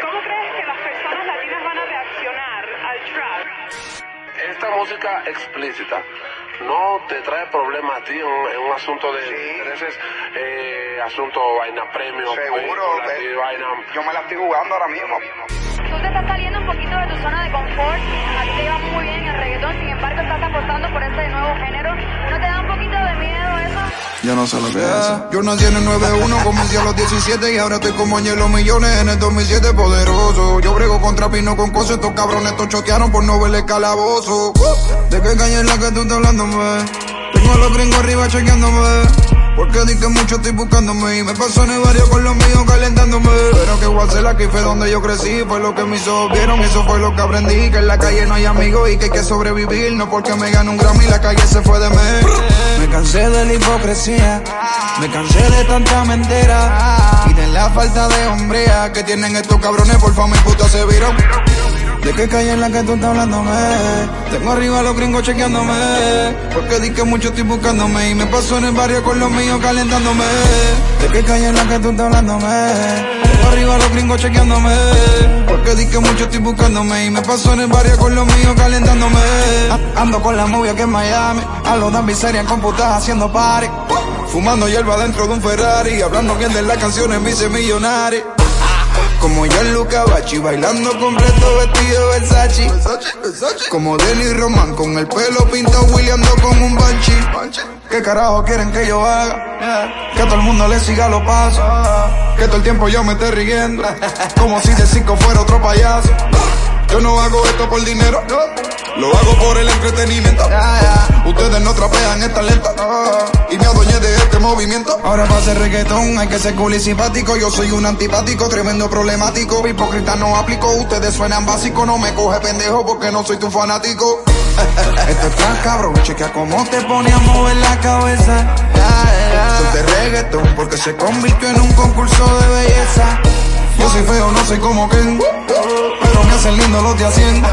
¿Cómo crees que las personas latinas van a reaccionar al trap? Esta música explícita no te trae problemas a ti en, un- en un asunto de intereses, eh, asunto vaina premio, Seguro, película, así, vaina. Yo me la estoy jugando ahora mismo. Tú te estás saliendo un poquito Yo no sé lo que es. Yo nací en el 91, comencé a los 17 y ahora estoy como los millones en el 2007 poderoso. Yo brego contra pino con cosas, estos cabrones estos chotearon por no verle calabozo. ¿De qué calle es la que tú estás hablándome? Tengo a los gringos arriba chequeándome. Porque di que mucho estoy buscándome y me pasó en el barrio con los míos calentándome. Hacer fue donde yo crecí, fue lo que mis ojos vieron, eso fue lo que aprendí. Que en la calle no hay amigos y que hay que sobrevivir. No porque me gane un Grammy, la calle se fue de mí. Me cansé de la hipocresía, me cansé de tanta mentira y de la falta de hombría que tienen estos cabrones por fama y puta se viró. ¿De qué calle es la que tú estás hablándome? Tengo arriba a los gringos chequeándome. Porque di que mucho estoy buscándome. Y me paso en el barrio con los míos calentándome. ¿De qué calle es la que tú estás hablándome? Tengo arriba a los gringos chequeándome. Porque di que mucho estoy buscándome. Y me paso en el barrio con los míos calentándome. Ando con la movia que en Miami. A los dan en computadas haciendo party. Fumando hierba dentro de un Ferrari. Hablando bien de las canciones, me hice millonario. Como yo en Luca Bachi, bailando completo vestido Versace. Como Denny Roman, con el pelo pintado, Williando con un banshee. ¿Qué carajo quieren que yo haga? Que todo el mundo le siga los pasos. Que todo el tiempo yo me esté riendo. Como si de cinco fuera otro payaso. Yo no hago esto por dinero. Lo hago por el entretenimiento. Ustedes no trapean el talento. Y me adueñé de este movimiento. Ahora para hacer reggaetón hay que ser cool y simpático. Yo soy un antipático, tremendo problemático. Hipócrita no aplico. Ustedes suenan básico. No me coge pendejo porque no soy tu fanático. Esto es tan cabrón. Chequea cómo te pone a mover la cabeza. Soy de reggaetón porque se convirtió en un concurso de belleza. Yo soy feo, no soy como Ken. Hacen lindo los de Hacienda.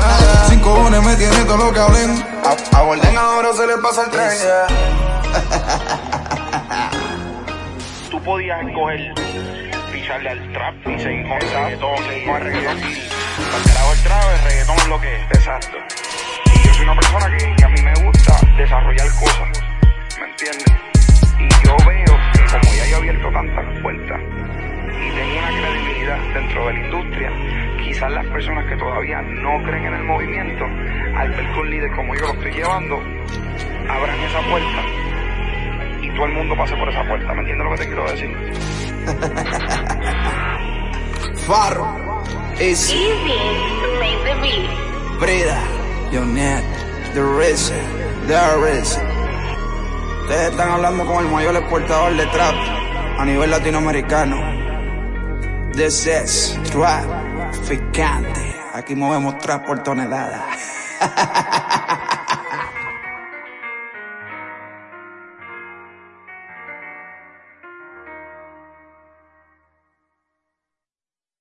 Sin cojones me tiene todo lo que hablen. A, a Golden ahora se le pasa el tren. Tú podías escoger picharle al trap y seguir con el reggaetón, seguir con el reggaetón. Para el trap, el reggaetón es lo que es. Exacto. Y yo soy una persona que, que a mí me gusta dentro de la industria, quizás las personas que todavía no creen en el movimiento, al ver que un líder como yo lo estoy llevando, abran esa puerta y todo el mundo pase por esa puerta. ¿Me entiendes lo que te quiero decir? Farro. Easy. Easy, make the beat. Brida. Yonet. The Reza. The Reza. Ustedes están hablando con el mayor exportador de trap a nivel latinoamericano. This is Trap. Aquí movemos trap por tonelada.